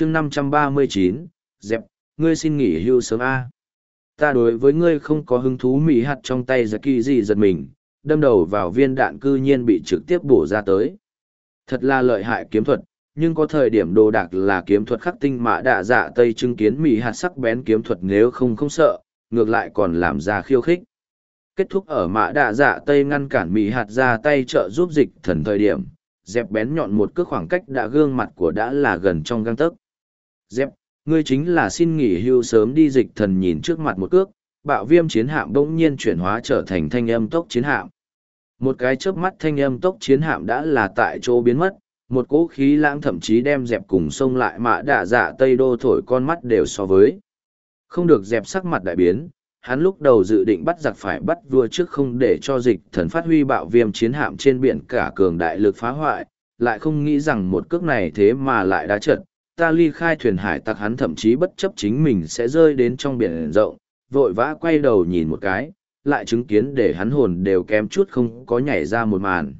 chương năm trăm ba mươi chín, dẹp, ngươi xin nghỉ hưu sớm a. Ta đối với ngươi không có hứng thú mỹ hạt trong tay ra kỳ gì giật mình, đâm đầu vào viên đạn cư nhiên bị trực tiếp bổ ra tới. Thật là lợi hại kiếm thuật, nhưng có thời điểm đồ đạc là kiếm thuật khắc tinh mã đạ dạ tây chứng kiến mỹ hạt sắc bén kiếm thuật nếu không không sợ, ngược lại còn làm ra khiêu khích. Kết thúc ở mã đạ dạ tây ngăn cản mỹ hạt ra tay trợ giúp dịch thần thời điểm, dẹp bén nhọn một cước khoảng cách đã gương mặt của đã là gần trong găng tấc dẹp ngươi chính là xin nghỉ hưu sớm đi dịch thần nhìn trước mặt một cước bạo viêm chiến hạm bỗng nhiên chuyển hóa trở thành thanh âm tốc chiến hạm. Một cái chớp mắt thanh âm tốc chiến hạm đã là tại chỗ biến mất một cỗ khí lãng thậm chí đem dẹp cùng sông lại mạ đạ dạ tây đô thổi con mắt đều so với. Không được dẹp sắc mặt đại biến hắn lúc đầu dự định bắt giặc phải bắt vua trước không để cho dịch thần phát huy bạo viêm chiến hạm trên biển cả cường đại lực phá hoại, lại không nghĩ rằng một cước này thế mà lại đã trận, ta ly khai thuyền hải tặc hắn thậm chí bất chấp chính mình sẽ rơi đến trong biển rộng, vội vã quay đầu nhìn một cái, lại chứng kiến để hắn hồn đều kém chút không có nhảy ra một màn.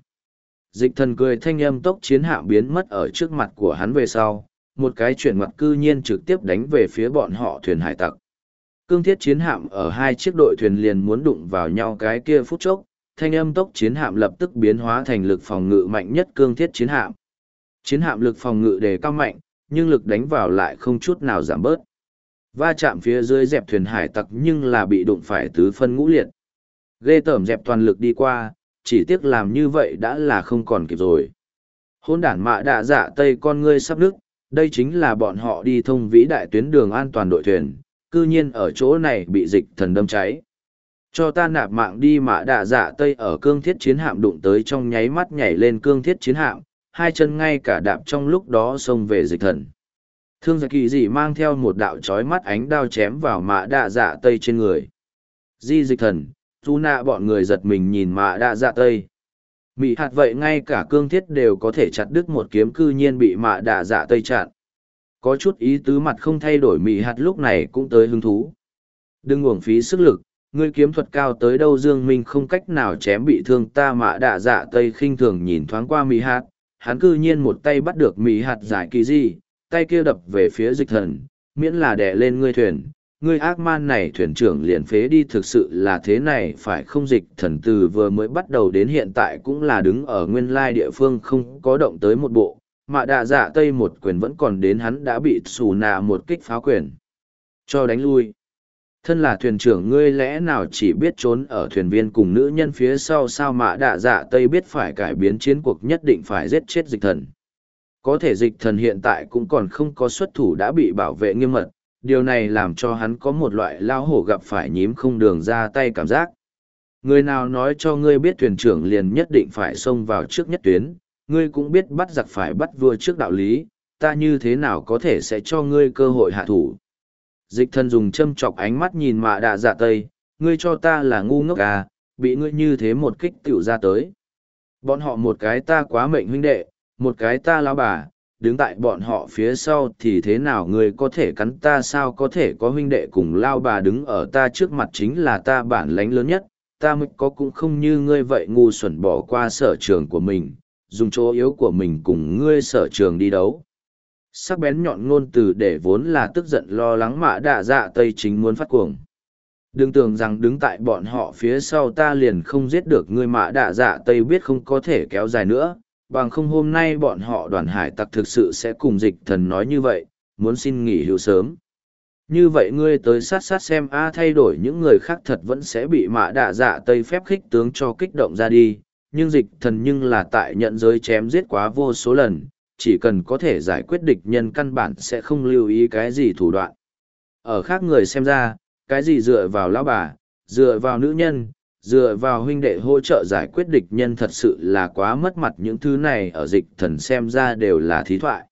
Dịch thần cười thanh âm tốc chiến hạm biến mất ở trước mặt của hắn về sau, một cái chuyển mặt cư nhiên trực tiếp đánh về phía bọn họ thuyền hải tặc cương thiết chiến hạm ở hai chiếc đội thuyền liền muốn đụng vào nhau cái kia phút chốc, thanh âm tốc chiến hạm lập tức biến hóa thành lực phòng ngự mạnh nhất cương thiết chiến hạm. Chiến hạm lực phòng ngự đề cao mạnh, nhưng lực đánh vào lại không chút nào giảm bớt. Va chạm phía dưới dẹp thuyền hải tặc nhưng là bị đụng phải tứ phân ngũ liệt. Ghê tởm dẹp toàn lực đi qua, chỉ tiếc làm như vậy đã là không còn kịp rồi. Hôn đản mạ đạ dạ tây con ngươi sắp nước, đây chính là bọn họ đi thông vĩ đại tuyến đường an toàn đội thuyền, cư nhiên ở chỗ này bị dịch thần đâm cháy. Cho ta nạp mạng đi mạ đạ dạ tây ở cương thiết chiến hạm đụng tới trong nháy mắt nhảy lên cương thiết chiến hạm, hai chân ngay cả đạp trong lúc đó xông về dịch thần. Thương gia kỳ dị mang theo một đạo chói mắt ánh đao chém vào mã đạ dạ tây trên người. Di dịch thần, dù nạ bọn người giật mình nhìn mã đạ dạ tây. Mị hạt vậy ngay cả cương thiết đều có thể chặt đứt một kiếm cư nhiên bị mạ đạ dạ tây chặn. Có chút ý tứ mặt không thay đổi mị hạt lúc này cũng tới hứng thú. Đừng uổng phí sức lực, ngươi kiếm thuật cao tới đâu Dương Minh không cách nào chém bị thương ta mạ đạ dạ tây khinh thường nhìn thoáng qua mị hạt, hắn cư nhiên một tay bắt được mỹ hạt giải kỳ di, tay kia đập về phía dịch thần, miễn là đè lên ngươi thuyền. Ngươi ác man này thuyền trưởng liền phế đi thực sự là thế này phải không dịch thần từ vừa mới bắt đầu đến hiện tại cũng là đứng ở nguyên lai địa phương không có động tới một bộ, mà đạ dạ tây một quyền vẫn còn đến hắn đã bị xù nạ một kích phá quyền cho đánh lui thân là thuyền trưởng ngươi lẽ nào chỉ biết trốn ở thuyền viên cùng nữ nhân phía sau sao mạ đạ dạ tây biết phải cải biến chiến cuộc nhất định phải giết chết dịch thần có thể dịch thần hiện tại cũng còn không có xuất thủ đã bị bảo vệ nghiêm mật điều này làm cho hắn có một loại lao hổ gặp phải nhím không đường ra tay cảm giác người nào nói cho ngươi biết thuyền trưởng liền nhất định phải xông vào trước nhất tuyến ngươi cũng biết bắt giặc phải bắt vua trước đạo lý, ta như thế nào có thể sẽ cho ngươi cơ hội hạ thủ. Dịch thân dùng châm chọc ánh mắt nhìn mạ đạ dạ tây, ngươi cho ta là ngu ngốc à, bị ngươi như thế một kích tiểu ra tới. Bọn họ một cái ta quá mệnh huynh đệ, một cái ta lao bà, đứng tại bọn họ phía sau thì thế nào ngươi có thể cắn ta sao có thể có huynh đệ cùng lao bà đứng ở ta trước mặt chính là ta bản lánh lớn nhất, ta mới có cũng không như ngươi vậy ngu xuẩn bỏ qua sở trường của mình, dùng chỗ yếu của mình cùng ngươi sở trường đi đấu. Sắc bén nhọn ngôn từ để vốn là tức giận lo lắng mạ đạ dạ Tây chính muốn phát cuồng. Đừng tưởng rằng đứng tại bọn họ phía sau ta liền không giết được ngươi mạ đạ dạ Tây biết không có thể kéo dài nữa, bằng không hôm nay bọn họ đoàn hải tặc thực sự sẽ cùng dịch thần nói như vậy, muốn xin nghỉ hưu sớm. Như vậy ngươi tới sát sát xem a thay đổi những người khác thật vẫn sẽ bị mạ đạ dạ Tây phép khích tướng cho kích động ra đi, nhưng dịch thần nhưng là tại nhận giới chém giết quá vô số lần, chỉ cần có thể giải quyết địch nhân căn bản sẽ không lưu ý cái gì thủ đoạn. Ở khác người xem ra, cái gì dựa vào lão bà, dựa vào nữ nhân, dựa vào huynh đệ hỗ trợ giải quyết địch nhân thật sự là quá mất mặt những thứ này ở dịch thần xem ra đều là thí thoại.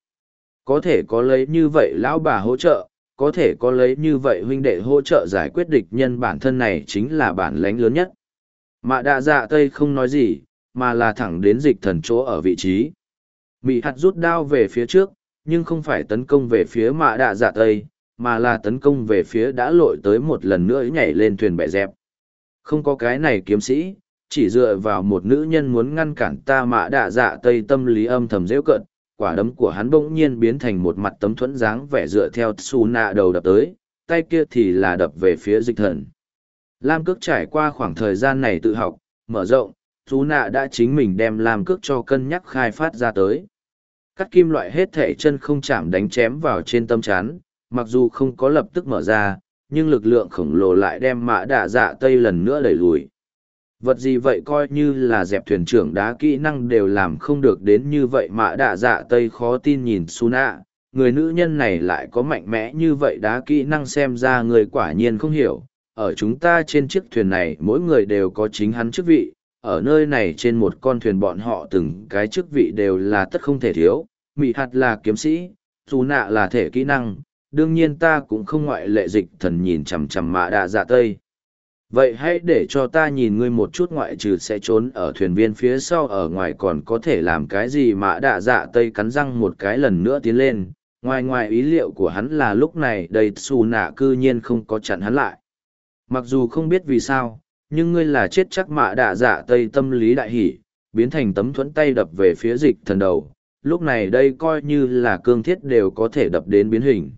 Có thể có lấy như vậy lão bà hỗ trợ, có thể có lấy như vậy huynh đệ hỗ trợ giải quyết địch nhân bản thân này chính là bản lãnh lớn nhất. Mạ đạ dạ tây không nói gì, mà là thẳng đến dịch thần chỗ ở vị trí. Mị hạt rút đao về phía trước, nhưng không phải tấn công về phía mạ đạ dạ tây, mà là tấn công về phía đã lội tới một lần nữa nhảy lên thuyền bẻ dẹp. Không có cái này kiếm sĩ, chỉ dựa vào một nữ nhân muốn ngăn cản ta mạ đạ dạ tây tâm lý âm thầm dễ cận, quả đấm của hắn bỗng nhiên biến thành một mặt tấm thuẫn dáng vẻ dựa theo xù nạ đầu đập tới, tay kia thì là đập về phía dịch thần. Lam cước trải qua khoảng thời gian này tự học, mở rộng, xù nạ đã chính mình đem làm cước cho cân nhắc khai phát ra tới. Cắt kim loại hết thể chân không chạm đánh chém vào trên tâm chán, mặc dù không có lập tức mở ra, nhưng lực lượng khổng lồ lại đem mã đạ dạ tây lần nữa đẩy lùi. Vật gì vậy coi như là dẹp thuyền trưởng đá kỹ năng đều làm không được đến như vậy mã đạ dạ tây khó tin nhìn Suna. Người nữ nhân này lại có mạnh mẽ như vậy đá kỹ năng xem ra người quả nhiên không hiểu. Ở chúng ta trên chiếc thuyền này mỗi người đều có chính hắn chức vị, ở nơi này trên một con thuyền bọn họ từng cái chức vị đều là tất không thể thiếu, mị hạt là kiếm sĩ, dù nạ là thể kỹ năng, đương nhiên ta cũng không ngoại lệ dịch thần nhìn chằm chằm mạ đạ dạ tây. Vậy hãy để cho ta nhìn ngươi một chút ngoại trừ sẽ trốn ở thuyền viên phía sau ở ngoài còn có thể làm cái gì mạ đạ dạ tây cắn răng một cái lần nữa tiến lên ngoài ngoài ý liệu của hắn là lúc này đầy xù nạ cư nhiên không có chặn hắn lại. Mặc dù không biết vì sao nhưng ngươi là chết chắc mạ đạ dạ tây tâm lý đại hỷ biến thành tấm thuẫn tay đập về phía dịch thần đầu lúc này đây coi như là cương thiết đều có thể đập đến biến hình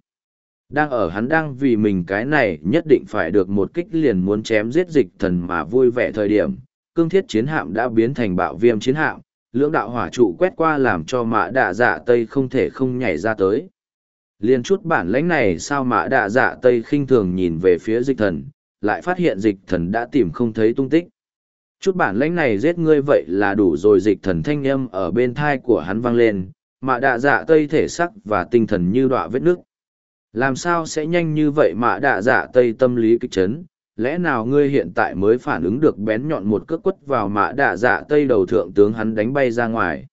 đang ở hắn đang vì mình cái này nhất định phải được một kích liền muốn chém giết dịch thần mà vui vẻ thời điểm, cương thiết chiến hạm đã biến thành bạo viêm chiến hạm, lưỡng đạo hỏa trụ quét qua làm cho Mạ đạ dạ tây không thể không nhảy ra tới. Liên chút bản lãnh này sao Mạ đạ dạ tây khinh thường nhìn về phía dịch thần, lại phát hiện dịch thần đã tìm không thấy tung tích. Chút bản lãnh này giết ngươi vậy là đủ rồi dịch thần thanh âm ở bên thai của hắn vang lên, mã đạ dạ tây thể sắc và tinh thần như đọa vết nước. Làm sao sẽ nhanh như vậy mà đạ dạ tây tâm lý kích chấn? Lẽ nào ngươi hiện tại mới phản ứng được bén nhọn một cước quất vào mã đạ dạ tây đầu thượng tướng hắn đánh bay ra ngoài?